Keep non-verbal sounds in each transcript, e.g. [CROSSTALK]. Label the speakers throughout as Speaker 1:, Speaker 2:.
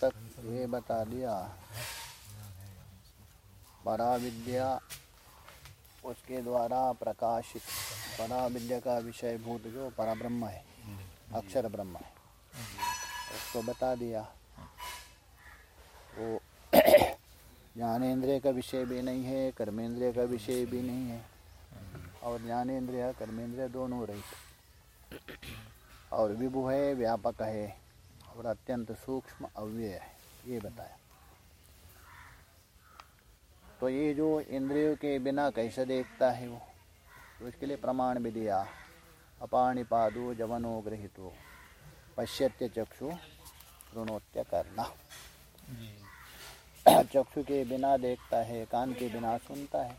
Speaker 1: तक ये बता दिया। परा विद्या उसके द्वारा प्रकाशित। परा विद्या का विषय भूत जो परा ब्रह्म है, अक्षर ब्रह्म है। उसको बता दिया। वो [CLEARS THROAT] ज्ञानेन्द्रिय का विषय भी नहीं है, कर्मेंद्रिय का विषय भी नहीं है। और ज्ञानेन्द्रिय कर्मेंद्रिय दोनों रहित। और विभु है, व्यापक है। और अत्यंत सूक्ष्म अव्यय है, ये बताया। तो ये जो इंद्रियों के बिना कैसे देखता है वो? तो इसके लिए प्रमाण भी दिया। अपाणिपादो जवनो गृहितो, पश्यत्य चक्षु ऋणोत्य करना चक्षु के बिना देखता है, कान के बिना सुनता है।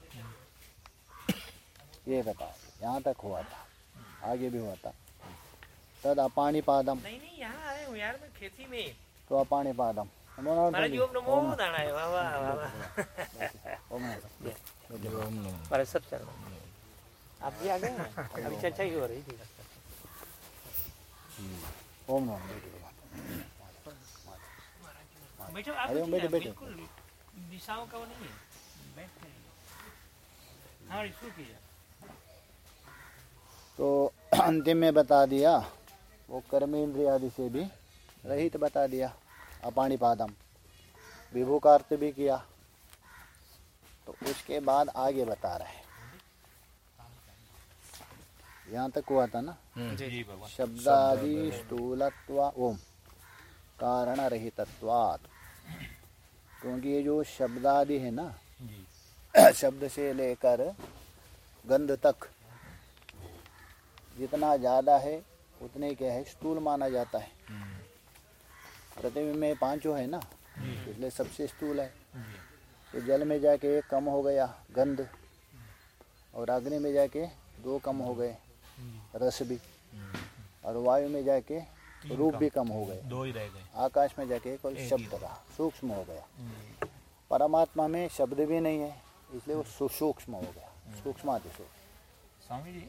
Speaker 1: ये बता यहाँ तक हुआ था, आगे भी हुआ था। तद अपाणिपादम
Speaker 2: नहीं नहीं यहाँ आए हूँ यार मैं खेती में।
Speaker 1: तो
Speaker 2: वाह
Speaker 1: ओम नारायण।
Speaker 2: महाराज सब चल आप भी आ गए अभी चर्चा ही हो रही थी।
Speaker 1: ओम।
Speaker 2: बैठो आप
Speaker 1: बैठो, बैठो।
Speaker 2: बिल्कुल दिशाओं का वो नहीं है। बैठते हैं। हाँ कीजिए।
Speaker 1: तो [CLEARS THROAT] अंतिम में बता दिया वो कर्मेंद्रिय आदि से भी रहित बता दिया अपाणिपादम। विभू का अर्थ भी किया तो उसके बाद आगे बता रहे यहाँ तक हुआ था ना? शब्दादि स्थूलत्व ओम कारण रहितत्वात्। क्योंकि ये जो शब्दादि है ना शब्द से लेकर गंध तक जितना ज़्यादा है उतने क्या है स्थूल माना जाता है। पृथ्वी में पाँचों है ना इसलिए सबसे स्थूल है। तो जल में जाके एक कम हो गया गंध। और अग्नि में जाके दो कम हो गए रस भी। और वायु में जाके रूप भी कम हो गए।
Speaker 3: दो ही रह गए।
Speaker 1: आकाश में जाके केवल शब्द रहा सूक्ष्म हो गया। परमात्मा में शब्द भी नहीं है इसलिए वो सूक्ष्म हो गया। सूक्ष्म सूक्ष्म
Speaker 3: स्वामी जी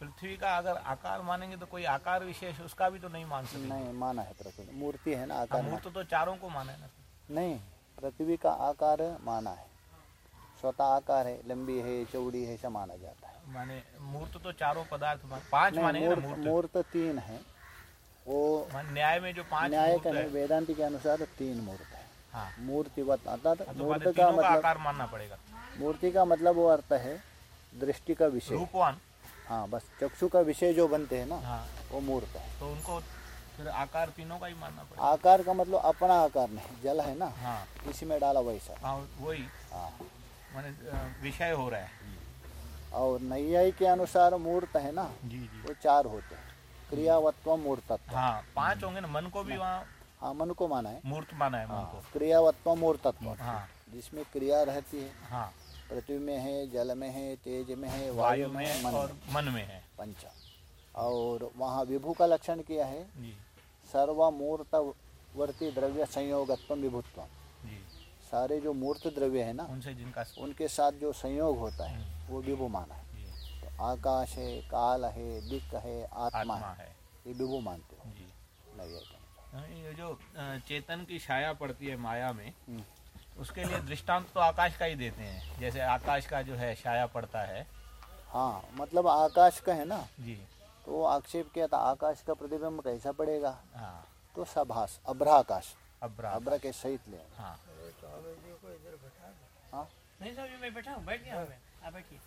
Speaker 3: पृथ्वी का अगर आकार मानेंगे तो कोई आकार विशेष उसका भी तो नहीं मान सकते।
Speaker 1: नहीं माना है प्रकृति मूर्ति है ना
Speaker 3: हाँ,
Speaker 1: आकार
Speaker 3: मूर्त तो चारों को माना है ना।
Speaker 1: नहीं पृथ्वी का आकार माना है। स्वतः आकार है लंबी है चौड़ी है ऐसा माना जाता है।
Speaker 3: माने मूर्त तो चारों पदार्थ पाँच
Speaker 1: नहीं
Speaker 3: मानेंगे ना
Speaker 1: मूर्त तीन है। वो
Speaker 3: न्याय में जो पाँच
Speaker 1: न्याय का वेदांति के अनुसार तीन मूर्त है।
Speaker 3: हाँ।
Speaker 1: मूर्तिवत अर्थात
Speaker 3: तो
Speaker 1: मूर्त का
Speaker 3: का
Speaker 1: मतलब
Speaker 3: आकार मानना पड़ेगा।
Speaker 1: मूर्ति का मतलब वो अर्थ है दृष्टि का विषय।
Speaker 3: रूपवान।
Speaker 1: हाँ बस चक्षु का विषय जो बनते हैं ना
Speaker 3: हाँ।
Speaker 1: वो मूर्त है।
Speaker 3: तो उनको फिर आकार तीनों का ही मानना पड़ेगा।
Speaker 1: आकार का मतलब अपना आकार नहीं जल है ना?
Speaker 3: हाँ।
Speaker 1: इसी में डाला वैसा
Speaker 3: हाँ वही।
Speaker 1: हाँ।
Speaker 3: माने विषय हो रहा है।
Speaker 1: और नैयायी के अनुसार मूर्त है ना
Speaker 3: जी जी।
Speaker 1: वो चार होते हैं। क्रियावत्व मूर्तत्व।
Speaker 3: हाँ पाँच होंगे ना मन को भी वहाँ
Speaker 1: हाँ मन को माना है।
Speaker 3: मूर्त माना है मन
Speaker 1: हाँ,
Speaker 3: को।
Speaker 1: क्रियावत्व मूर्तत्व।
Speaker 3: हाँ।
Speaker 1: जिसमें क्रिया रहती है।
Speaker 3: हाँ।
Speaker 1: पृथ्वी में है जल में है तेज में है
Speaker 3: वायु में
Speaker 1: मन
Speaker 3: और मन में है।
Speaker 1: पंच। और वहाँ विभू का लक्षण किया है? सर्वमूर्तवर्ती द्रव्य संयोगत्व विभुत्व। सारे जो मूर्त द्रव्य है ना
Speaker 3: उनसे जिनका
Speaker 1: उनके साथ जो संयोग होता है वो विभु माना है। तो आकाश है काल है दिक है आत्मा
Speaker 3: आत्मा
Speaker 1: है
Speaker 3: है।
Speaker 1: ये विभु मानते हो। है?
Speaker 3: हाँ, ये जो चेतन की छाया पड़ती है माया में
Speaker 1: हम्म।
Speaker 3: उसके लिए दृष्टांत तो आकाश का ही देते हैं। जैसे आकाश का जो है छाया पड़ता है।
Speaker 1: हाँ मतलब आकाश का है ना?
Speaker 3: जी।
Speaker 1: तो आक्षेप किया था आकाश का प्रतिबिंब कैसा पड़ेगा?
Speaker 3: हाँ।
Speaker 1: तो सभास अभ्राकाश
Speaker 3: अब्रा
Speaker 1: अभ्र के सहित ले
Speaker 3: हाँ।
Speaker 1: हाँ?
Speaker 2: नहीं साहब मैं बैठा हूँ बैठ गया हूँ मैं। आप बैठिए।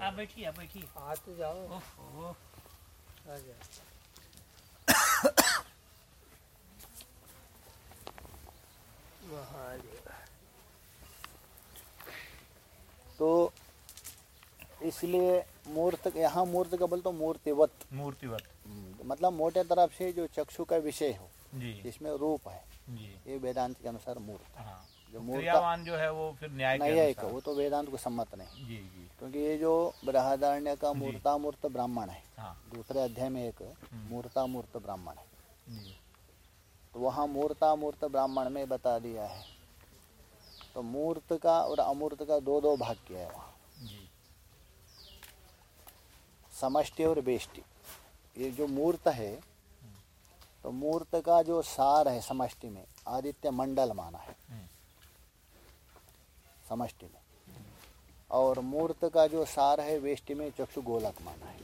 Speaker 2: आप बैठिए आप बैठिए।
Speaker 4: आते जाओ।
Speaker 2: ओहो
Speaker 4: आ जाओ महादेव
Speaker 1: तो इसलिए मूर्त यहाँ मूर्त का बोल तो मूर्तिवत।
Speaker 3: मूर्तिवत।
Speaker 1: मतलब मोटे तरफ़ से जो चक्षु का विषय हो
Speaker 3: जी।
Speaker 1: जिसमें रूप है
Speaker 3: जी।
Speaker 1: ये वेदांत के अनुसार मूर्त।
Speaker 3: हाँ।
Speaker 1: जो
Speaker 3: तो
Speaker 1: मूर्त
Speaker 3: जो है वो फिर न्याय के
Speaker 1: नहीं है वो तो वेदांत को सम्मत नहीं।
Speaker 3: जी जी।
Speaker 1: क्योंकि ये जो बृहदारण्य का मूर्तामूर्त ब्राह्मण है
Speaker 3: हाँ।
Speaker 1: दूसरे अध्याय में एक मूर्तामूर्त ब्राह्मण है। तो वहाँ मूर्ता मूर्त ब्राह्मण में बता दिया है। तो मूर्त का और अमूर्त का दो दो भाग किया है वहाँ। समष्टि और बेष्टि। ये जो मूर्त है तो मूर्त का जो सार है समष्टि में आदित्य मंडल माना है।
Speaker 3: हम्म।
Speaker 1: समष्टि में। और मूर्त का जो सार है वेष्टि में चक्षु गोलक माना है।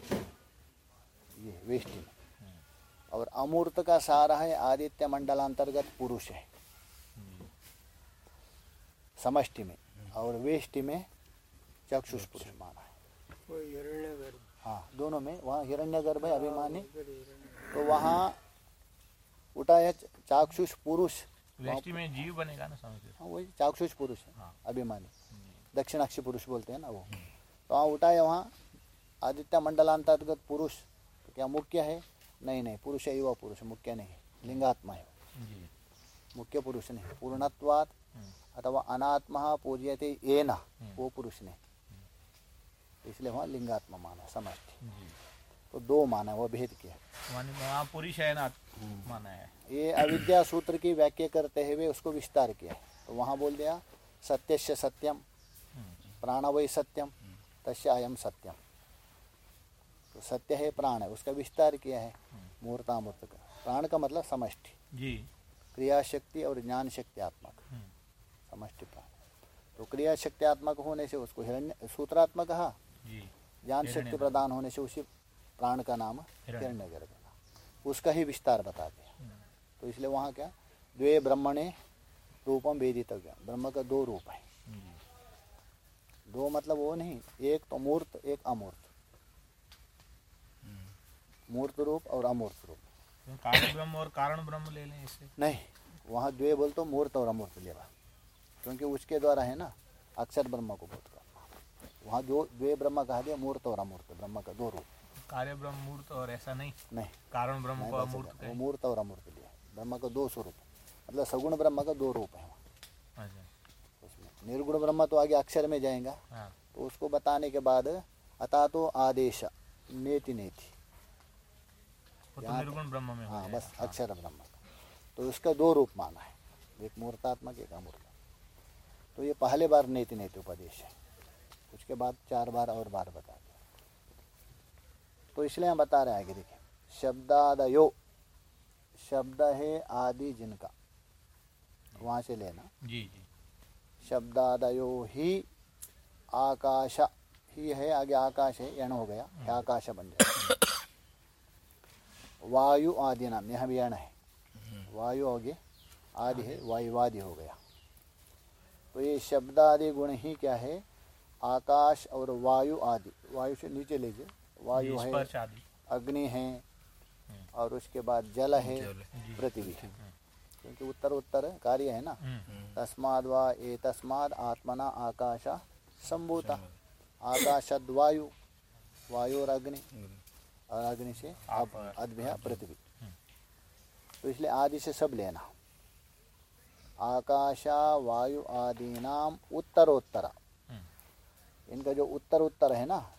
Speaker 1: ये वेष्टि में। और अमूर्त का सार है आदित्य मंडलांतर्गत पुरुष है। समष्टि में और वेष्टि में चक्षुष पुरुष माना है। हाँ दोनों में वहाँ हिरण्य गर्भ है अभिमानी। तो वहाँ उठा है चाक्षुष पुरुष।
Speaker 3: वेष्टि में जीव बनेगा ना समझ
Speaker 1: हाँ? वही चाक्षुष पुरुष है
Speaker 3: हाँ।
Speaker 1: अभिमानी। दक्षिणाक्षी पुरुष बोलते हैं ना वो। तो वहाँ उठा है वहाँ आदित्य मंडलांतर्गत पुरुष। तो क्या मुख्य है? नहीं नहीं पुरुष है युवा पुरुष मुख्य नहीं है लिंगात्मा है मुख्य पुरुष नहीं पूर्णत्वात अथवा अनात्मा पूज्यते ये न वो पुरुष नहीं। इसलिए वहाँ लिंगात्मा माना समझते तो दो माना वो भेद किया।
Speaker 3: पुरुष है ना माना है।
Speaker 1: ये अविद्या सूत्र की व्याख्या करते हुए उसको विस्तार किया है। तो वहाँ बोल दिया सत्यस्य सत्यम प्राण वही सत्यम तस्य अयम सत्यम। तो सत्य है प्राण है उसका विस्तार किया है मूर्तामूर्त का प्राण का मतलब समष्टि।
Speaker 3: जी।
Speaker 1: क्रिया शक्ति और ज्ञान शक्ति आत्मक।
Speaker 3: हम्म,
Speaker 1: समष्टि प्राण। तो क्रिया शक्ति आत्मक होने से उसको हिरण्य सूत्रात्मक कहा? ज्ञान शक्ति प्रदान होने से उसी प्राण का नाम
Speaker 3: हिरण्य।
Speaker 1: गर्भ उसका ही विस्तार बता दिया।
Speaker 3: हम्म,
Speaker 1: तो इसलिए वहाँ क्या? द्वे ब्रह्मणे रूपम वेदितव्य ब्रह्म का दो रूप है। दो मतलब वो नहीं एक तो मूर्त एक अमूर्त। मूर्त रूप और अमूर्त रूप
Speaker 3: तो कारण ब्रह्म और कारण ब्रह्म ले लें इससे
Speaker 1: नहीं वहाँ द्वे बोल तो मूर्त और अमूर्त लेवा क्योंकि उसके द्वारा है ना अक्षर ब्रह्म को बोध करना। वहाँ जो द्वे ब्रह्म कहा दिया मूर्त और अमूर्त ब्रह्म का दो रूप।
Speaker 3: कार्य ब्रह्म मूर्त और ऐसा नहीं?
Speaker 1: नहीं।
Speaker 3: कारण ब्रह्म को अमूर्त
Speaker 1: मूर्त और अमूर्त लिया। ब्रह्म का दो स्वरूप। मतलब सगुण ब्रह्म का दो रूप है वहाँ।
Speaker 3: अच्छा।
Speaker 1: उसमें निर्गुण ब्रह्म तो आगे अक्षर में जाएगा।
Speaker 3: हाँ।
Speaker 1: तो उसको बताने के बाद अता तो आदेश नेति नेति। यहाँ-
Speaker 3: निर्गुण ब्रह्म में हाँ
Speaker 1: बस अक्षर ब्रह्म का। तो उसका दो रूप माना है एक मूर्तात्मक एक अमूर्त। तो ये पहले बार नेति नेति उपदेश है। उसके बाद चार बार और बार बता दिया। तो इसलिए हम बता रहे हैं आगे देखिए। शब्दादयो शब्द है आदि जिनका। वहाँ से लेना।
Speaker 3: जी जी।
Speaker 1: शब्दादयो ही आकाश ही है आगे आकाश है यण हो गया है। आकाश बन जाएगा। वायु आदि नाम यहाँ भी यण है। वायु आगे आदि है वायुवादि हो गया। तो ये शब्द आदि गुण ही क्या है? आकाश और वायु आदि। वायु से नीचे लीजिए। वायु है अग्नि है और उसके बाद जल है पृथ्वी है। क्योंकि उत्तर उत्तर कार्य है ना?
Speaker 3: हम्म,
Speaker 1: तस्माद वा ए तस्माद आत्मना आकाश संभूता। आकाशद वायु वायु और अग्नि। और अग्नि से
Speaker 3: आप-
Speaker 1: अद्भ्य पृथ्वी। तो इसलिए आदि से सब लेना। आकाशा वायु आदि नाम उत्तरोत्तर। इनका जो उत्तर उत्तर है ना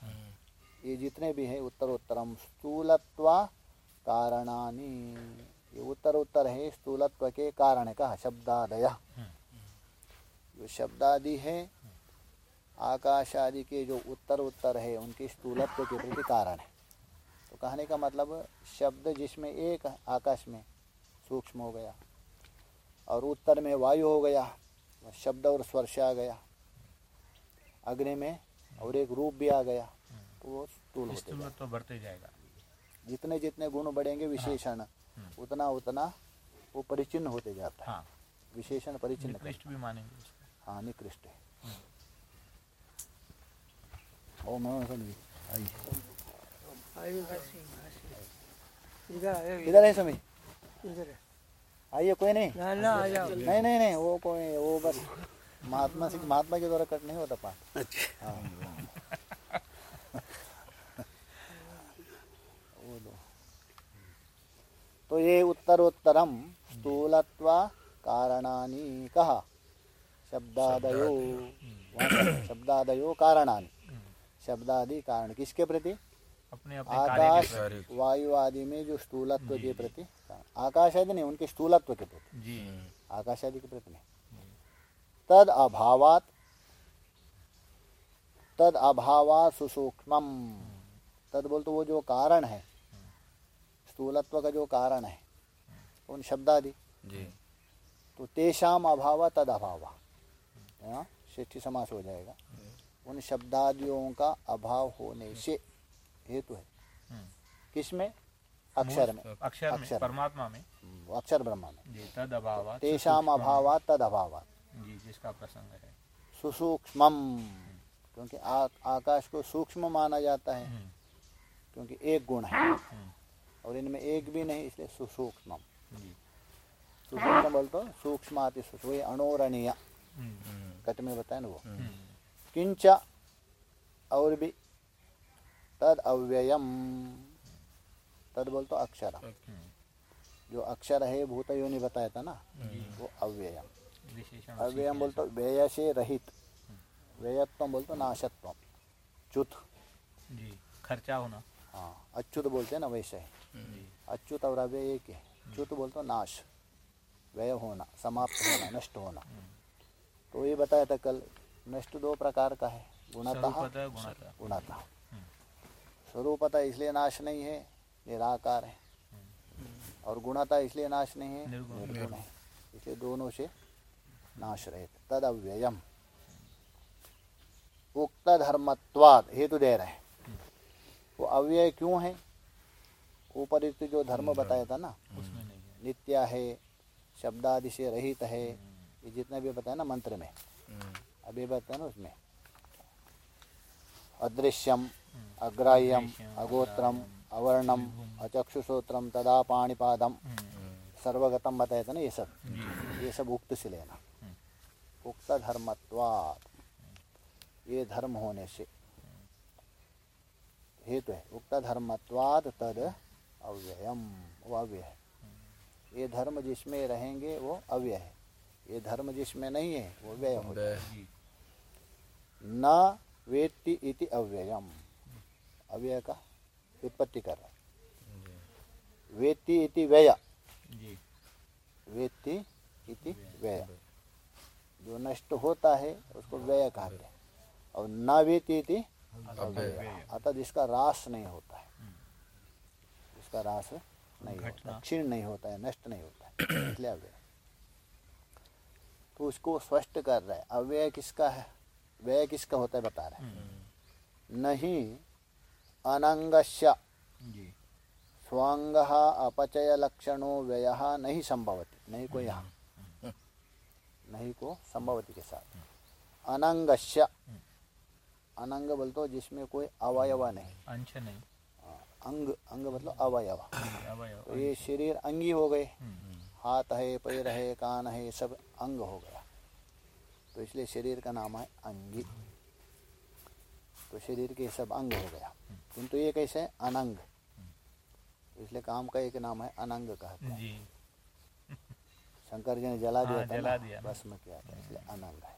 Speaker 1: ये जितने भी हैं उत्तरोत्तरम स्थूलत्वा कारणानि। ये उत्तर उत्तर है स्थूलत्व के कारण का शब्दादय। जो शब्दादि है आकाश आदि के जो उत्तर उत्तर है उनके स्थूलत्व के प्रति कारण है। तो कहने का मतलब शब्द जिसमें एक आकाश में सूक्ष्म हो गया और उत्तर में वायु हो गया शब्द और स्पर्श आ गया अग्नि में और एक रूप भी आ गया तो वो स्थूल होते
Speaker 3: तो बढ़ते जाएगा।
Speaker 1: जितने जितने गुण बढ़ेंगे विशेषण उतना उतना वो परिचिन्न होते जाता है।
Speaker 3: हाँ।
Speaker 1: विशेषण परिचिन्न
Speaker 3: निकृष्ट भी मानेंगे
Speaker 1: हाँ निकृष्ट है। ओम नमः
Speaker 4: इधर
Speaker 1: है स्वामी
Speaker 4: इधर
Speaker 1: आइए कोई नहीं
Speaker 4: ना ना आ जाओ
Speaker 1: नहीं नहीं नहीं वो कोई वो बस महात्मा सिंह महात्मा के द्वारा कट नहीं होता पाठ अच्छा तो ये उत्तरोत्तरम स्थूलत्वा कारणानि कहा शब्दादयो शब्दादयो कारणानि शब्दादि कारण किसके प्रति
Speaker 3: अपने अपने
Speaker 1: आकाश वायु आदि में जो स्थूलत्व के प्रति आकाश आदि नहीं उनके स्थूलत्व के प्रति।
Speaker 3: जी।
Speaker 1: आकाश आदि के प्रति नहीं। तद अभावात तद अभावात सुसूक्ष्मम। तद बोल तो वो जो कारण है स्थूलत्व का जो कारण है उन शब्दादि। तो तेषाम अभाव तद अभाव। यहाँ षष्ठी समास हो जाएगा। उन शब्दादियों का अभाव होने से हेतु है।
Speaker 3: हम्म।
Speaker 1: किसमें अक्षर में।
Speaker 3: अक्षर में
Speaker 1: अक्षर।
Speaker 3: परमात्मा में।
Speaker 1: अक्षर ब्रह्म में।
Speaker 3: तद अभाव
Speaker 1: तेषाम अभाव तद अभाव
Speaker 3: जी जिसका प्रसंग है।
Speaker 1: सुसूक्ष्मम। क्योंकि आ, आकाश को सूक्ष्म माना जाता है।
Speaker 3: हम्म,
Speaker 1: क्योंकि एक गुण है। और इनमें एक भी नहीं इसलिए सुसूक्ष्मम।
Speaker 3: जी।
Speaker 1: सुसूक्ष्म बोल तो सूक्ष्म सूक्ष्म वही अणोरणीय।
Speaker 3: हम्म,
Speaker 1: कट में बताए ना वो।
Speaker 3: हम्म,
Speaker 1: किंच और भी तद अव्ययम तद बोल तो अक्षर।
Speaker 3: हम्म,
Speaker 1: जो अक्षर है भूत योनि बताया था ना वो अव्ययम। अव्ययम बोल तो व्यय से रहित। व्ययत्व बोल तो नाशत्व। च्युत।
Speaker 3: जी खर्चा होना।
Speaker 1: हाँ अच्युत बोलते हैं ना वैसे ही। अच्युत और अव्यय एक है। च्युत बोल तो नाश। व्यय होना समाप्त होना नष्ट होना। तो ये बताया था कल नष्ट दो प्रकार का है। गुणतः।
Speaker 3: गुणतः।
Speaker 1: स्वरूपतः इसलिए नाश नहीं है निराकार है। और गुणता इसलिए नाश नहीं है
Speaker 3: निर्गुण।
Speaker 1: है। इसलिए दोनों से नाश रहित। तद अव्ययम उक्त धर्मत्वाद हेतु दे रहे हैं। वो अव्यय क्यों है? ऊपरिक्त जो धर्म बताया था ना
Speaker 3: उसमें नहीं
Speaker 1: नित्य है शब्दादि से रहित है ये जितने भी बताया ना मंत्र में अभी बताया ना उसमें। अदृश्यम अग्राह्यम अगोत्रम अवर्णम अचक्षुश्रोत्रम तदा पाणिपादम। सर्वगतम बताया था ना ये सब। ये सब उक्त से लेना उक्त धर्मत्वात् ये धर्म होने से। हेतु है। उक्त धर्मत्वाद तद अव्ययम वो अव्यय है। ये धर्म जिसमें रहेंगे वो अव्यय है। ये धर्म जिसमें नहीं है वो व्यय हो। न वेत्ति इति अव्ययम। अव्यय का? उत्पत्ति कर रहा है। वेत्ति इति व्यय। वेत्ति इति व्यय। जो नष्ट होता है उसको व्यय कहते हैं। और न वेत्ति इति अव्यय। अतः जिसका रास नहीं होता है। जिसका रास नहीं होता। क्षीण नहीं होता है नष्ट नहीं होता है। इसलिए अव्यय। तो उसको स्पष्ट कर रहा है। अव्यय किसका है? व्यय किसका होता है बता रहे हैं। नहीं अनंगस्य। स्वांग अपचय लक्षणों व्यय नहीं संभवती। नहीं को यहाँ। नहीं को संभवती के साथ। अनंगस्य। अनंग बोल तो जिसमें कोई अवयव नहीं।
Speaker 3: अंश नहीं।
Speaker 1: अंग अंग मतलब अवयव। तो ये शरीर अंगी हो गए।
Speaker 3: हम्म,
Speaker 1: हाथ है पैर है कान है सब अंग हो गया तो इसलिए शरीर का नाम है अंगी। तो शरीर के सब अंग हो गया। किंतु ये कैसे? है अनंग। तो इसलिए काम का एक नाम है अनंग कहते हैं। शंकर जी ने जला दिया
Speaker 3: हाँ,
Speaker 1: था
Speaker 3: जला दिया।
Speaker 1: भस्म किया था इसलिए अनंग है।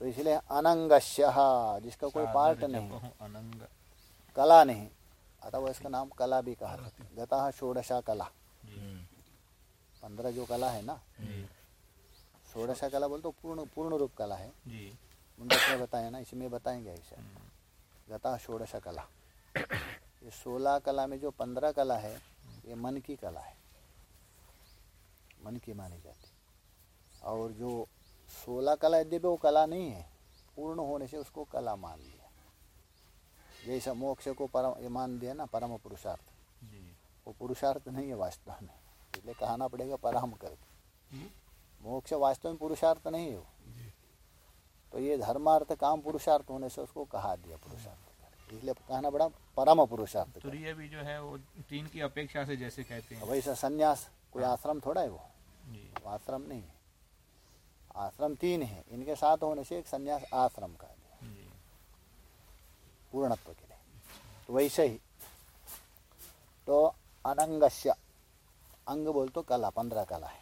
Speaker 1: तो इसलिए अनंगस्य जिसका कोई पार्ट नहीं।
Speaker 3: अनंग।
Speaker 1: कला नहीं। अतः वो इसका नाम कला भी कहा गता षोडशा कला पंद्रह जो कला है ना
Speaker 3: जी।
Speaker 1: षोडशा कला बोल तो पूर्ण पूर्ण रूप कला है।
Speaker 3: जी।
Speaker 1: मुंडक में बताया ना इसमें बताएँगे ऐसे गता षोडश कला। ये सोलह कला में जो पंद्रह कला है ये मन की कला है। मन की मानी जाती और जो सोलह कला यद्यपि वो कला नहीं है पूर्ण होने से उसको कला मान लिया। जैसा मोक्ष को परम ये मान दिया ना परम पुरुषार्थ। वो पुरुषार्थ नहीं है वास्तव में। इसलिए कहना पड़ेगा परम करके। मोक्ष वास्तव में पुरुषार्थ नहीं है। वो तो ये धर्मार्थ काम पुरुषार्थ होने से उसको कहा दिया पुरुषार्थ इसलिए कहना बड़ा परम पुरुषार्थ।
Speaker 3: तुरीय भी जो है वो तीन की अपेक्षा से जैसे कहते हैं।
Speaker 1: वैसा संन्यास कोई आश्रम थोड़ा है वो। आश्रम नहीं है। आश्रम तीन है इनके साथ होने से एक संन्यास आश्रम
Speaker 3: का
Speaker 1: पूर्णत्व के लिए। तो वैसे ही। तो अनंगस्य अंग बोल तो कला पंद्रह कला है।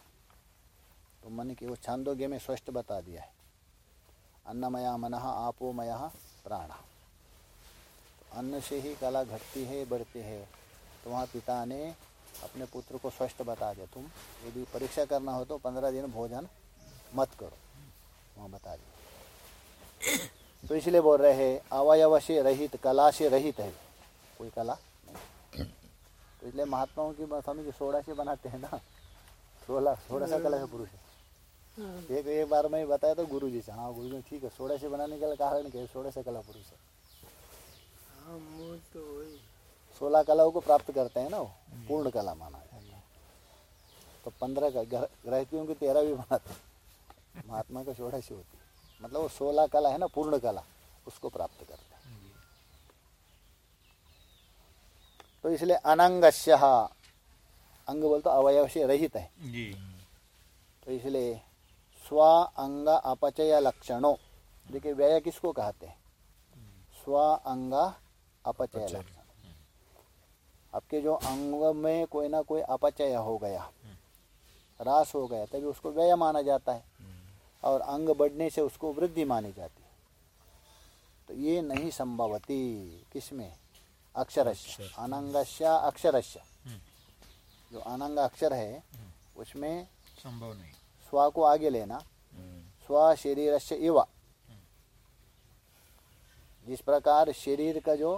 Speaker 1: तो मन की वो छांदोग्य में स्पष्ट बता दिया है। अन्नमया मन आपोमय प्राण। तो अन्न से ही कला घटती है, बढ़ती है। तो वहाँ पिता ने अपने पुत्र को स्पष्ट बता दिया, तुम यदि परीक्षा करना हो तो पंद्रह दिन भोजन मत करो। वहाँ बता दिया। तो इसलिए बोल रहे हैं, अवयव से रहित, कला से रहित है। कोई कला नहीं। तो इसलिए महात्माओं की स्वामी जी सोलह से बनाते हैं ना। सोलह सोलह सा कला है पुरुष। है एक एक बार मैं बताया तो गुरु जी से हाँ गुरु जी ठीक है सोलह से बनाने का कारण क्या है? सोलह से कला पुरुष है
Speaker 4: हाँ तो
Speaker 1: सोलह कलाओं को प्राप्त करते हैं ना वो पूर्ण कला माना है। तो पंद्रह का ग्रह- की तेरह भी बनाते हैं महात्मा का सोलह से होती है। मतलब वो सोलह कला है ना पूर्ण कला उसको प्राप्त करते हैं। तो इसलिए अनंगस्य अंग बोल तो अवयव से रहित है।
Speaker 3: जी।
Speaker 1: तो इसलिए स्व अंग अपचय लक्षणों। देखिए व्यय किसको कहते हैं? स्व अंग अपचय लक्षण। आपके जो अंग में कोई ना कोई अपचय हो गया रास हो गया तभी उसको व्यय माना जाता है। और अंग बढ़ने से उसको वृद्धि मानी जाती है। तो ये नहीं संभवती किसमें? अक्षरस्य। अनंगस्य अक्षरस्य। जो अनंग अक्षर है उसमें
Speaker 3: संभव नहीं।
Speaker 1: स्व को आगे लेना। स्व शरीर से इवा। जिस प्रकार शरीर का जो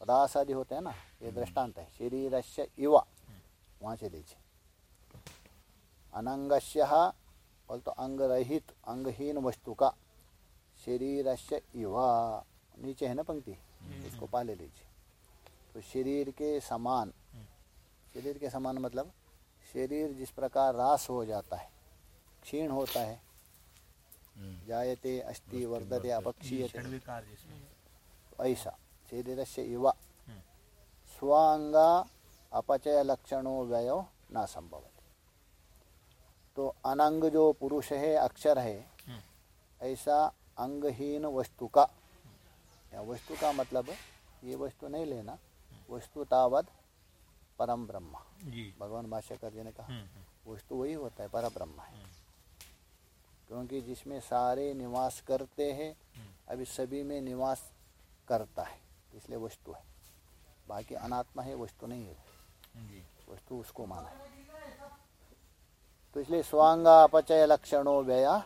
Speaker 1: रास आदि होते हैं ना ये दृष्टांत है। शरीर से इवा। वहाँ से लीजिए अनंगस्य बोल तो अंग रहित अंगहीन वस्तु का। शरीर से इवा। नीचे है ना पंक्ति? इसको पाले लीजिए तो शरीर के समान शरीर के समान मतलब शरीर जिस प्रकार रास हो जाता है क्षीण होता है। जायते अस्ति वर्धते अपक्षीयते। ऐसा शरीर से युवा स्वांग अपचय लक्षणों व्यय न संभव तो अनंग जो पुरुष है अक्षर है ऐसा अंगहीन वस्तु का। या वस्तु का मतलब ये वस्तु नहीं लेना वस्तु तावद परम ब्रह्म। भगवान भाष्यकर जी ने कहा
Speaker 3: हम्म, हम्म,
Speaker 1: वस्तु वही होता है पर ब्रह्म है क्योंकि जिसमें सारे निवास करते हैं अभी सभी में निवास करता है इसलिए वस्तु है। बाकी अनात्मा है वस्तु नहीं है। वस्तु उसको माना है। तो इसलिए स्वांगा अपचय लक्षणों व्यय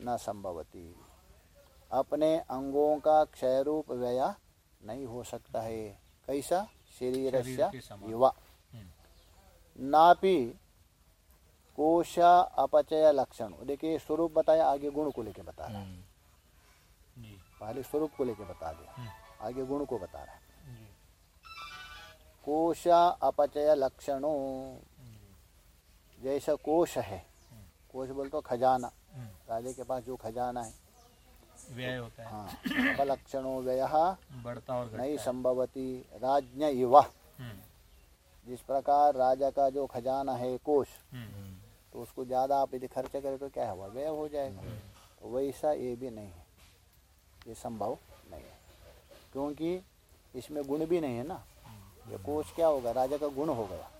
Speaker 1: न संभवती। अपने अंगों का क्षय रूप व्यय नहीं हो सकता है। कैसा? शरीर
Speaker 3: समान।
Speaker 1: युवा।
Speaker 3: हम्म,
Speaker 1: नापि कोश अपचय लक्षण। देखिए स्वरूप बताया आगे गुण को लेके बता रहा है। पहले स्वरूप को लेके बता दिया। आगे गुण को बता रहा है। कोश अपचय लक्षणों। जैसा कोश है कोश बोल तो खजाना।
Speaker 3: हम्म,
Speaker 1: राजे के पास जो खजाना है
Speaker 3: व्यय होता है।
Speaker 1: हाँ अपलक्षणों व्यय [COUGHS]
Speaker 3: बढ़ता और
Speaker 1: नहीं संभवती राज्ञ युवा।
Speaker 3: हम्म,
Speaker 1: जिस प्रकार राजा का जो खजाना है कोश
Speaker 3: हम्म,
Speaker 1: तो उसको ज़्यादा आप यदि खर्चा करें तो क्या हुआ? व्यय हो जाएगा। तो वैसा ये भी नहीं है। ये संभव नहीं है। क्योंकि इसमें गुण भी नहीं है ना। ये कोश क्या होगा? राजा का गुण हो गया।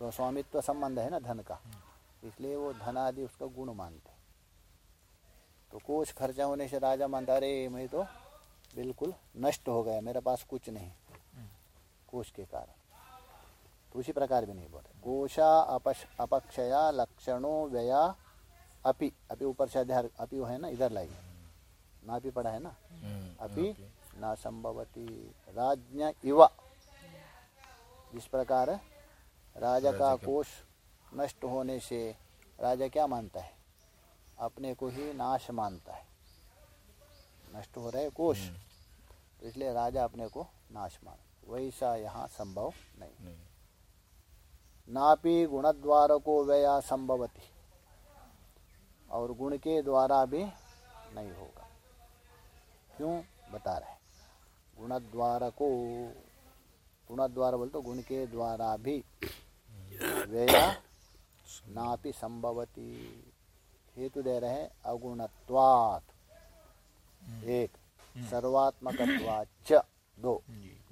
Speaker 1: तो स्वामित्व संबंध है ना धन का। इसलिए वो धन आदि उसका गुण मानते हैं। तो कोश खर्चा होने से राजा मानता अरे मैं तो बिल्कुल नष्ट हो गया। मेरे पास कुछ नहीं कोष के कारण। तो उसी प्रकार भी नहीं बोले कोशा अपश अपक्षया लक्षणों व्यया अपि। अपि ऊपर से अध्यार अपि वो है ना इधर लाइए। ना भी पढ़ा है ना? अपि ना संभवती। राज्ञ इव। जिस प्रकार राजा का कोष नष्ट होने से राजा क्या मानता है? अपने को ही नाश मानता है। नष्ट हो रहे कोष। तो इसलिए राजा अपने को नाश मान वैसा यहाँ संभव नहीं, नहीं। नापि गुणद्वार को व्यया संभवती। और गुण के द्वारा भी नहीं होगा। क्यों? बता रहे गुणद्वार को गुणद्वार बोल तो गुण के द्वारा भी व्यया नापि संभवती। हेतु दे रहे हैं अगुणत्वात्। एक सर्वात्मकत्वाच दो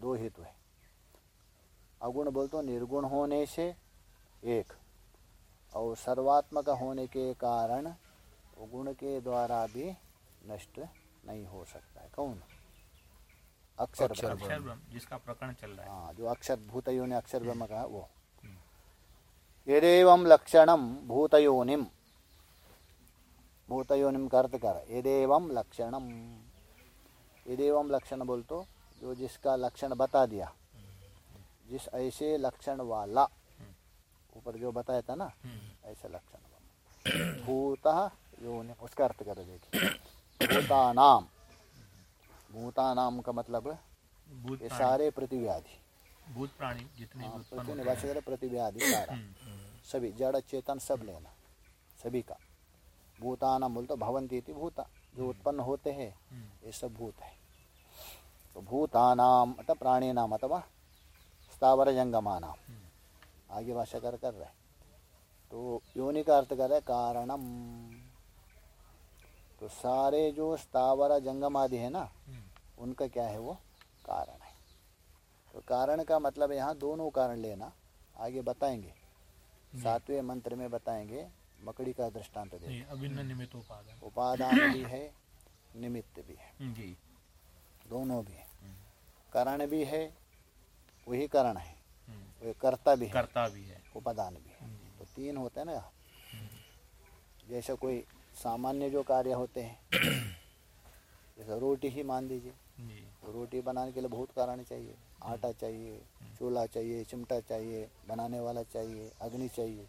Speaker 1: दो हेतु है। अगुण बोल तो निर्गुण होने से एक। और सर्वात्मक होने के कारण वो गुण के द्वारा भी नष्ट नहीं हो सकता है। कौन? अक्षर ब्रह्म
Speaker 3: अक्षर ब्रह्म। जिसका प्रकरण चल रहा है।
Speaker 1: हाँ जो अक्षर भूतयो ने अक्षर ब्रह्म कहा वो। यदेवं लक्षणम भूतयोनिम। भूतयोनिम का अर्थ कर यदेवं लक्षणम यदेवं लक्षण बोल तो जो जिसका लक्षण बता दिया। जिस ऐसे लक्षण वाला ऊपर जो बताया था ना ऐसे लक्षण वाला। भूत योनि उसका अर्थ कर देखिए। भूतानाम। भूतानाम का मतलब ये सारे आदि
Speaker 3: भूत प्राणी जितने
Speaker 1: हाँ,
Speaker 3: भी उत्पन्न
Speaker 1: पृथ्वी
Speaker 3: होते
Speaker 1: निवासी
Speaker 3: हैं।
Speaker 1: करे पृथ्वी आदि सारा। सभी जड़ चेतन सब लेना। सभी का। भूतानाम बोल तो भवंती थी भूता। जो उत्पन्न होते हैं ये सब भूत है। तो भूतानाम अतः प्राणी नाम अथवा स्थावर जंगमा नाम आगे भाषा कर कर रहे तो योनि का अर्थ कर रहे कारणम तो सारे जो स्थावर जंगम आदि है ना उनका क्या है वो कारण है तो कारण का मतलब यहाँ दोनों कारण लेना आगे बताएँगे सातवें मंत्र में बताएँगे मकड़ी का दृष्टांत दे
Speaker 3: अभिन्न निमित्त उपादान
Speaker 1: उपादान भी है निमित्त भी है
Speaker 3: जी
Speaker 1: दोनों भी है कारण भी है वही कारण है। वही कर्ता भी है।
Speaker 3: कर्ता भी है।
Speaker 1: उपादान भी है। तो तीन होते हैं ना जैसे कोई सामान्य जो कार्य होते हैं जैसे रोटी ही मान लीजिए। तो रोटी बनाने के लिए बहुत कारण चाहिए। आटा चाहिए चूल्हा चाहिए चिमटा चाहिए बनाने वाला चाहिए अग्नि चाहिए।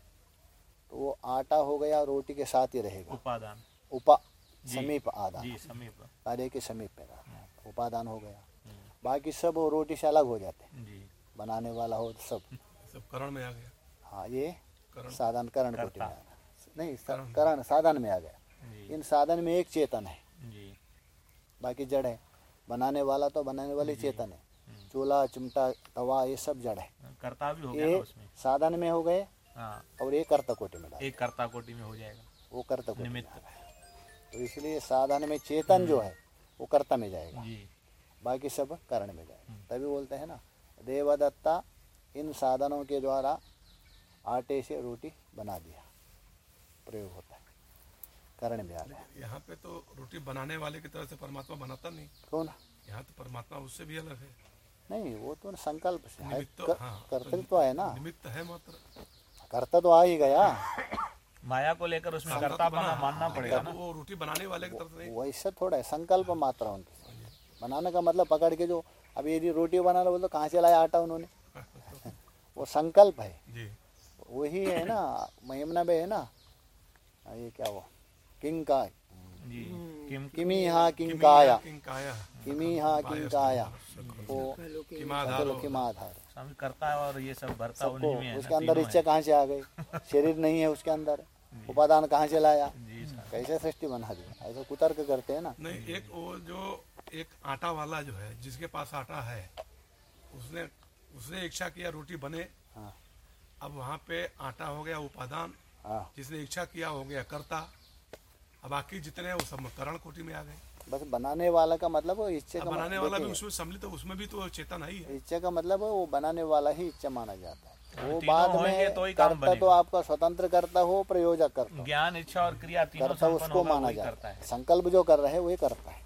Speaker 1: तो वो आटा हो गया रोटी के साथ ही रहेगा।
Speaker 3: उपादान।
Speaker 1: उपा समीप आधान
Speaker 3: जी समीप।
Speaker 1: कार्य के समीप रहता है। उपादान हो गया। बाकी सब वो रोटी से अलग हो जाते हैं। बनाने वाला हो तो सब।
Speaker 5: सब करण में आ गया।
Speaker 1: हाँ ये साधन करण कोटि में आ गया नहीं करण। साधन में आ गया। इन साधन में एक चेतन है।
Speaker 3: जी।
Speaker 1: बाकी जड़ है। बनाने वाला तो बनाने वाली चेतन है। चूल्हा चिमटा तवा ये सब जड़ है।
Speaker 3: कर्ता भी हो गया उसमें।
Speaker 1: साधन में हो गए।
Speaker 3: हाँ।
Speaker 1: और ये कर्ता कोटि में
Speaker 3: एक कर्ता कोटि में हो जाएगा।
Speaker 1: वो कर्ता कोटि में। तो इसलिए साधन में चेतन जो है वो कर्ता में जाएगा।
Speaker 3: जी।
Speaker 1: बाकी सब करण में जाएगा। तभी बोलते हैं ना देवदत्ता इन साधनों के द्वारा आटे से रोटी बना दिया। प्रयोग होता है। करण में आ गया
Speaker 5: यहाँ पे तो रोटी बनाने वाले की तरह से परमात्मा बनाता नहीं।
Speaker 1: कौन
Speaker 5: यहाँ तो परमात्मा उससे भी अलग है।
Speaker 1: नहीं वो तो संकल्प से है। कर-
Speaker 5: हाँ
Speaker 1: कर्तृत्व है ना।
Speaker 5: निमित्त है मात्र।
Speaker 1: कर्ता तो आ ही गया।
Speaker 3: माया को लेकर उसमें कर्ता
Speaker 5: तो बना,
Speaker 3: बना। मानना
Speaker 5: लेकिन
Speaker 3: पड़ेगा ना।
Speaker 5: वो रोटी बनाने वाले की तरफ़ नहीं।
Speaker 1: वैसे थोड़ा है संकल्प मात्र है उनकी। बनाने का मतलब पकड़ के जो अब यदि रोटी बनाना बोल तो कहाँ से लाया आटा उन्होंने? [LAUGHS] वो संकल्प है। वही है ना महिमना में है ना हाँ, ये क्या वो किंग का
Speaker 3: किमी
Speaker 1: हा किंग काया। किमी हा किंग काया। वो
Speaker 5: किमाधारो
Speaker 1: चलो किम आधार।
Speaker 3: स्वामी करता और ये सब भरता
Speaker 1: सबको
Speaker 3: है
Speaker 1: उसके अंदर इच्छा कहाँ से आ गई? [LAUGHS] शरीर नहीं है उसके अंदर। उपादान कहाँ से लाया?
Speaker 3: है। जी सर।
Speaker 1: कैसे सृष्टि बना दी? ऐसा कुतर्क करते हैं ना।
Speaker 5: नहीं एक वो जो एक आटा वाला जो है जिसके पास आटा है उसने उसने इच्छा किया रोटी बने।
Speaker 1: हाँ।
Speaker 5: अब वहाँ पे आटा हो गया उपादान
Speaker 1: हाँ।
Speaker 5: जिसने इच्छा किया हो गया करता। अब बाकी जितने हैं वो सब करण कोटि में आ गए।
Speaker 1: बस बनाने वाला का मतलब वो इच्छा का
Speaker 5: बनाने वाला भी उसमें सम्मिलित है उसमें भी तो चेतन है
Speaker 1: इच्छा का मतलब वो बनाने वाला ही इच्छा माना जाता है। वो बाद में
Speaker 3: तो ही काम
Speaker 1: करता तो आपका स्वतंत्र करता हो प्रयोजक करता
Speaker 3: ज्ञान इच्छा और क्रिया तीनों
Speaker 1: करता
Speaker 3: संपन्न
Speaker 1: उसको माना जाता
Speaker 3: करता
Speaker 1: है। संकल्प जो कर रहे हैं वही करता है।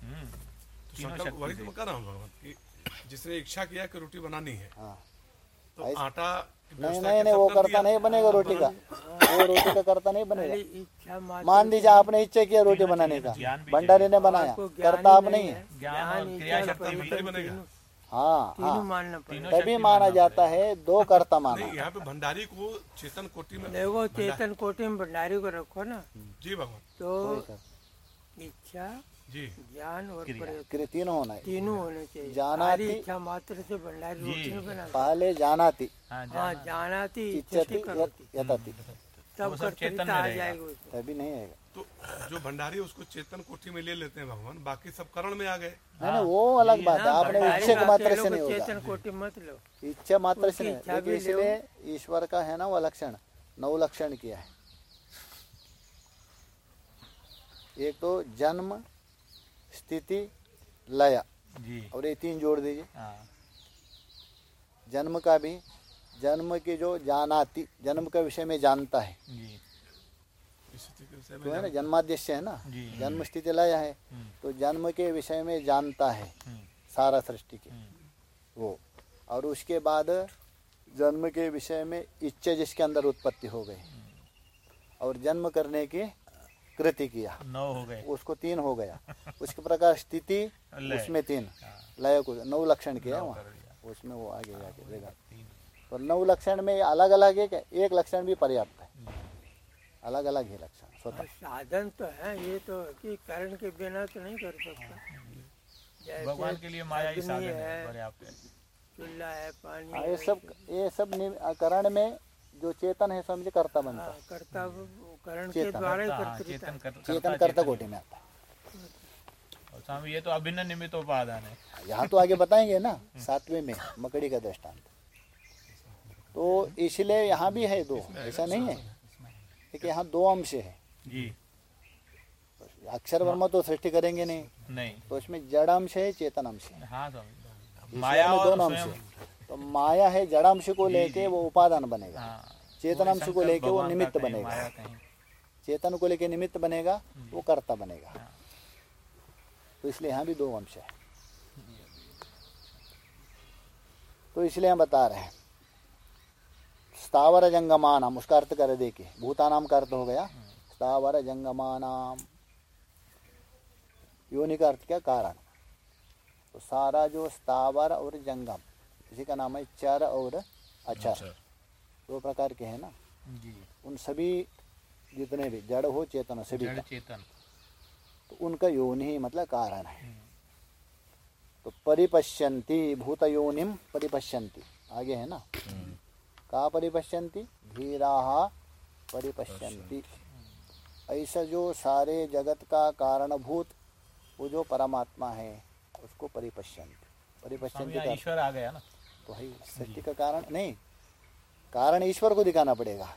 Speaker 5: संकल्प वही तो मैं कह रहा हूँ भगवान कि जिसने इच्छा किया कि रोटी बनानी है
Speaker 1: हाँ।
Speaker 5: तो आटा
Speaker 1: नहीं नहीं नहीं वो करता नहीं बनेगा रोटी का। वो रोटी का करता नहीं बनेगा।
Speaker 4: इच्छा
Speaker 1: मान दीजिए आपने इच्छा किया रोटी बनाने का। भंडारी ने बनाया। करता आप नहीं है।
Speaker 3: ज्ञान और
Speaker 4: इच्छा
Speaker 3: क्रिया
Speaker 4: और
Speaker 3: शक्ति भी
Speaker 4: परिवर्तन
Speaker 5: बनेगा।
Speaker 1: हाँ हाँ।
Speaker 4: मानना
Speaker 1: तभी माना जाता है दो कर्ता माना।
Speaker 5: यहाँ पे भंडारी को चेतन कोटि में
Speaker 4: देखो चेतन कोटि में भंडारी को रखो ना।
Speaker 5: जी भगवान।
Speaker 4: तो इच्छा
Speaker 5: जी।
Speaker 4: ज्ञान और
Speaker 3: क्रिया।
Speaker 1: तीनों होना है।
Speaker 4: तीनों होने चाहिए। इच्छा मात्र से भंडारी
Speaker 3: जी।
Speaker 4: रोटी बना
Speaker 1: पहले जाना। थी
Speaker 3: हाँ
Speaker 4: हाँ तब
Speaker 3: चेतन
Speaker 4: आ। जाएगी
Speaker 1: तभी नहीं आएगा।
Speaker 5: तो जो भंडारी उसको चेतन कोटि में ले लेते हैं भगवान। बाकी सब करण में आ गए।
Speaker 1: नहीं नहीं वो अलग बात है। आपने इच्छा
Speaker 4: का
Speaker 1: मात्र से नहीं होगा।
Speaker 4: चेतन कोठी मत लो।
Speaker 1: इच्छा मात्र से नहीं। इसलिए ईश्वर का है ना वो लक्षण। नौ लक्षण किया है। एक तो जन्म स्थिति लय।
Speaker 3: जी।
Speaker 1: और ये तीन जोड़ दीजिए।
Speaker 3: हाँ।
Speaker 1: जन्म का भी जन्म की जो जानाती जन्म के विषय में जानता है।
Speaker 3: जी।
Speaker 1: तो है ना जन्माद्यस्य है। ना? जन्म स्थिति लय है
Speaker 3: हम्म,
Speaker 1: तो जन्म के विषय में जानता है
Speaker 3: हम्म,
Speaker 1: सारा सृष्टि के।
Speaker 3: हम्म,
Speaker 1: वो। और उसके बाद जन्म के विषय में इच्छा जिसके अंदर उत्पत्ति हो गई। और जन्म करने की कृति किया।
Speaker 3: नौ हो गए।
Speaker 1: उसको तीन हो गया। उसके प्रकार स्थिति उसमें तीन।
Speaker 3: हाँ,
Speaker 1: लय को नौ लक्षण किया वहाँ। उसमें वो आगे जाके देगा
Speaker 3: तीन।
Speaker 1: तो नौ लक्षण में अलग अलग है एक लक्षण भी पर्याप्त है। अलग अलग ही लक्षण स्वतः।
Speaker 4: साधन तो है ये तो कि कारण के बिना तो नहीं कर सकता।
Speaker 3: भगवान के लिए माया ही साधन है
Speaker 4: है
Speaker 3: पर्याप्त है।
Speaker 4: चूल्हा है पानी
Speaker 1: हाँ, ये सब ये सब करण में जो चेतन है समझे कर्ता बनता
Speaker 4: हाँ,
Speaker 1: है।
Speaker 4: कर्ता करण के
Speaker 1: चेतन।
Speaker 4: द्वारा ही
Speaker 3: हाँ, चेतन
Speaker 4: है।
Speaker 3: कर-
Speaker 1: चेतन
Speaker 3: कर्ता
Speaker 1: कर्ता कोटि में आता है।
Speaker 3: और स्वामी ये तो अभिन्न निमित्तोपादान है।
Speaker 1: यहाँ तो आगे बताएँगे ना सातवें में मकड़ी का दृष्टांत। तो इसलिए यहाँ भी है दो ऐसा नहीं है? क्योंकि यहाँ दो अंश है।
Speaker 3: जी।
Speaker 1: अक्षर वर्मा तो सृष्टि करेंगे नहीं।
Speaker 3: नहीं।
Speaker 1: तो इसमें जड़ अंश है चेतन अंश है।
Speaker 3: हाँ माया
Speaker 1: में दोनों अंश है। तो माया है जड़ अंश को लेके वो उपादान बनेगा।
Speaker 3: हाँ,
Speaker 1: चेतन अंश को लेके वो निमित्त
Speaker 3: कहीं,
Speaker 1: बनेगा। चेतन को लेके निमित्त बनेगा वो कर्ता बनेगा।
Speaker 3: हाँ।
Speaker 1: तो इसलिए यहाँ भी दो अंश है। तो इसलिए हम बता रहे हैं। स्थावर जंगमानाम उसका अर्थ कर देखिए भूतानाम का अर्थ हो गया। स्थावर जंगमानाम। योनि का अर्थ क्या? कारण। तो सारा जो स्थावर और जंगम इसी का नाम है चर और अचर। दो प्रकार के हैं ना? उन सभी जितने भी जड़ हो चेतन सभी
Speaker 3: जड़
Speaker 1: का
Speaker 3: चेतन।
Speaker 1: तो उनका योनि ही मतलब कारण है। तो परिपश्यंती भूत योनिम परिपश्यंती आगे है ना? का परिपश्यंती धीरा परिपश्यंती ऐसा जो सारे जगत का कारणभूत वो जो परमात्मा है उसको परिपश्यंती परिपश्यंती
Speaker 3: ईश्वर आ गया ना?
Speaker 1: तो भाई सृष्टि का कारण नहीं कारण ईश्वर को दिखाना पड़ेगा।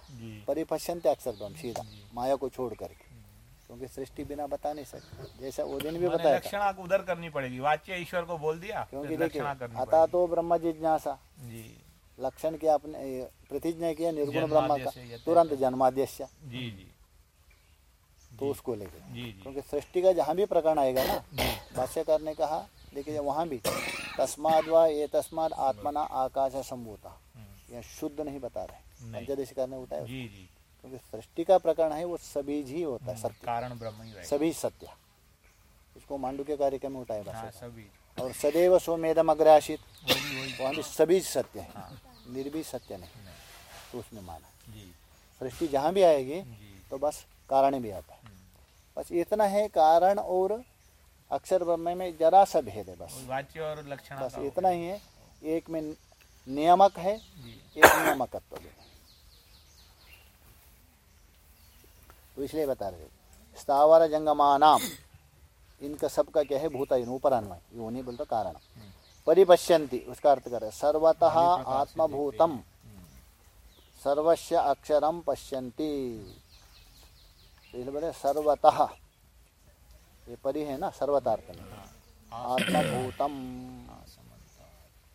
Speaker 1: परिपश्यंते अक्षर दम सीधा। माया को छोड़ करके। क्योंकि सृष्टि बिना बता नहीं सकते। जैसा वो दिन भी बताया
Speaker 3: लक्षणा को उधर करनी पड़ेगी। वाच्य ईश्वर को बोल दिया
Speaker 1: क्योंकि
Speaker 3: फिर
Speaker 1: देखिए
Speaker 3: लक्षणा
Speaker 1: तो ब्रह्म जिज्ञासा।
Speaker 3: जी।
Speaker 1: लक्षण किया आपने प्रतिज्ञा किया निर्गुण ब्रह्म का। तुरंत जन्माद्यस्य
Speaker 3: जी जी।
Speaker 1: तो उसको लेके। क्योंकि सृष्टि का जहाँ भी प्रकरण आएगा ना भाष्यकार ने कहा देखिए वहाँ भी तस्माद व ये तस्माद आत्मना आकाश संभूता। यह शुद्ध नहीं बता रहे।
Speaker 3: नहीं।
Speaker 1: ने बताया
Speaker 3: जी जी।
Speaker 1: क्योंकि सृष्टि का प्रकरण है वो सभी ही होता है सत्य।
Speaker 3: कारण ब्रह्म ही
Speaker 1: सभी सत्य। इसको मांडू के कार्यक्रम में उठाए
Speaker 3: हाँ सभी।
Speaker 1: और सदैव सोमेदम अग्रासित
Speaker 3: वही वही।
Speaker 1: वहाँ सभी सत्य है।
Speaker 3: हाँ।
Speaker 1: निर्भी सत्य नहीं। तो उसमें माना। सृष्टि जहाँ भी आएगी तो बस कारण भी आता है। बस इतना है कारण और अक्षर ब्रह्म में जरा सा भेद है बस।
Speaker 3: वाच्य और लक्षणा
Speaker 1: बस इतना ही है। एक में नियामक है एक नियामकत्व भी है। तो इसलिए बता रहे। स्थावर जंगमानाम इनका सबका क्या है भूता इन ऊपर अन्वय यो नहीं बोलते कारण। परिपश्यंती उसका अर्थ करे सर्वतः आत्मभूतम सर्वस्य अक्षरम पश्यन्ति। तो इसलिए बोले सर्वतः ये परि है ना सर्वतार्थ में। आत्मभूतम।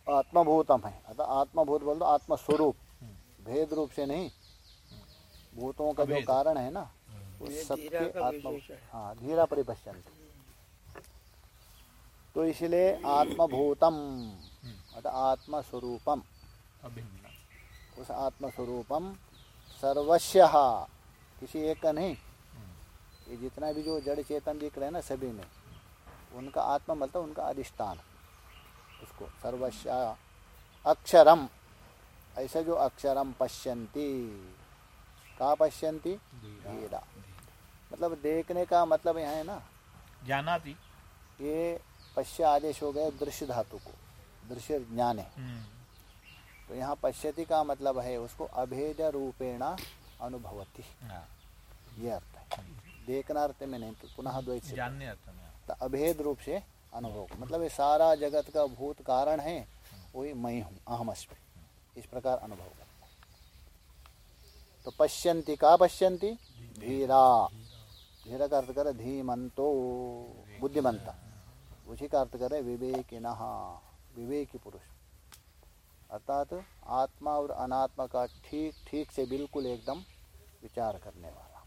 Speaker 1: आत्मभूतम है। अतः आत्मभूत बोल दो आत्मस्वरूप। भेद रूप से नहीं। भूतों का जो कारण है ना वो सबके आत्म
Speaker 4: हाँ।
Speaker 1: धीरा परिपश्यंत तो इसलिए आत्मभूतम अतः आत्मस्वरूपम। उस आत्मस्वरूपम सर्वस्य किसी एक का नहीं। ये जितना भी जो जड़ चेतन दिख रहे हैं ना सभी में उनका आत्मा मतलब उनका अधिष्ठान। उसको सर्वस्य अक्षरम। ऐसा जो अक्षरम पश्यन्ति। कहाँ पश्यन्ति? धीरा मतलब देखने का मतलब यहाँ है ना?
Speaker 3: जाना थी
Speaker 1: ये पश्य आदेश हो गया दृश्य धातु को दृश्य ज्ञान है। तो यहाँ पश्यति का मतलब है उसको अभेद रूपेण अनुभवती।
Speaker 3: हाँ।
Speaker 1: ये अर्थ है। देखना अर्थ में नहीं पुनः द्वैत से।
Speaker 3: जानने अर्थ में।
Speaker 1: तो अभेद रूप से अनुभव। मतलब ये सारा जगत का भूत कारण है वही मैं हूँ अहम अस्मि। इस प्रकार अनुभव करता है। तो पश्यन्ति का पश्यन्ति धीरा। धीरा का अर्थ करे धीमंतो बुद्धिमंता। उसी का अर्थ करे विवेकिन विवेकी पुरुष। अर्थात आत्मा और अनात्मा का ठीक ठीक से बिल्कुल एकदम विचार करने वाला।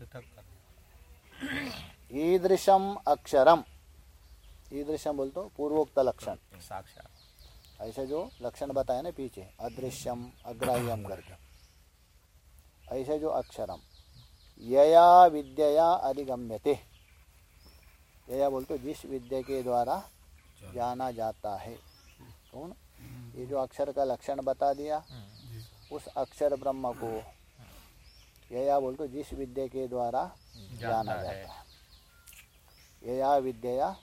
Speaker 1: ईदृशम अक्षरम। ईदृशम बोल तो पूर्वोक्त लक्षण।
Speaker 3: साक्षात।
Speaker 1: ऐसे जो लक्षण बताया ना पीछे अदृश्यम अग्राह्यम करके। ऐसे जो अक्षरम यया विद्या अधिगम्यते। यया बोल तो जिस विद्या के द्वारा जाना जाता है। कौन? ये जो अक्षर का लक्षण बता दिया उस अक्षर ब्रह्म को यया बोल तो जिस विद्या के द्वारा जाना
Speaker 3: जाता है।
Speaker 1: जाता है। यया विद्या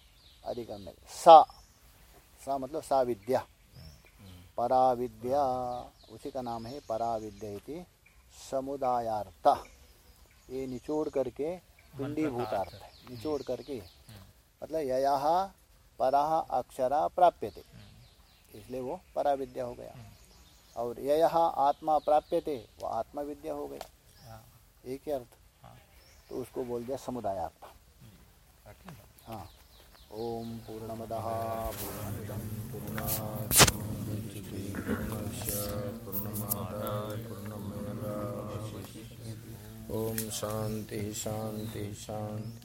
Speaker 1: अधिगम्य सा। सा मतलब सा विद्या। परा विद्या उसी का नाम है परा विद्या इति समुदायार्थ। ये निचोड़ करके पिंडीभूतार्थ है। निचोड़ करके। मतलब यया परा अक्षरा प्राप्यते। इसलिए वो परा विद्या हो गया। और यया आत्मा प्राप्यते वो आत्मा विद्या हो गई
Speaker 3: हाँ,
Speaker 1: एक ही अर्थ। तो उसको बोल दिया समुदायार्थ।
Speaker 3: है।
Speaker 1: ॐ पूर्णमदः पूर्णमिदं पूर्णाचिते पूर्ण पूर्णमादा पूर्णमचिते ॐ शान्तिः शान्तिः शान्तिः।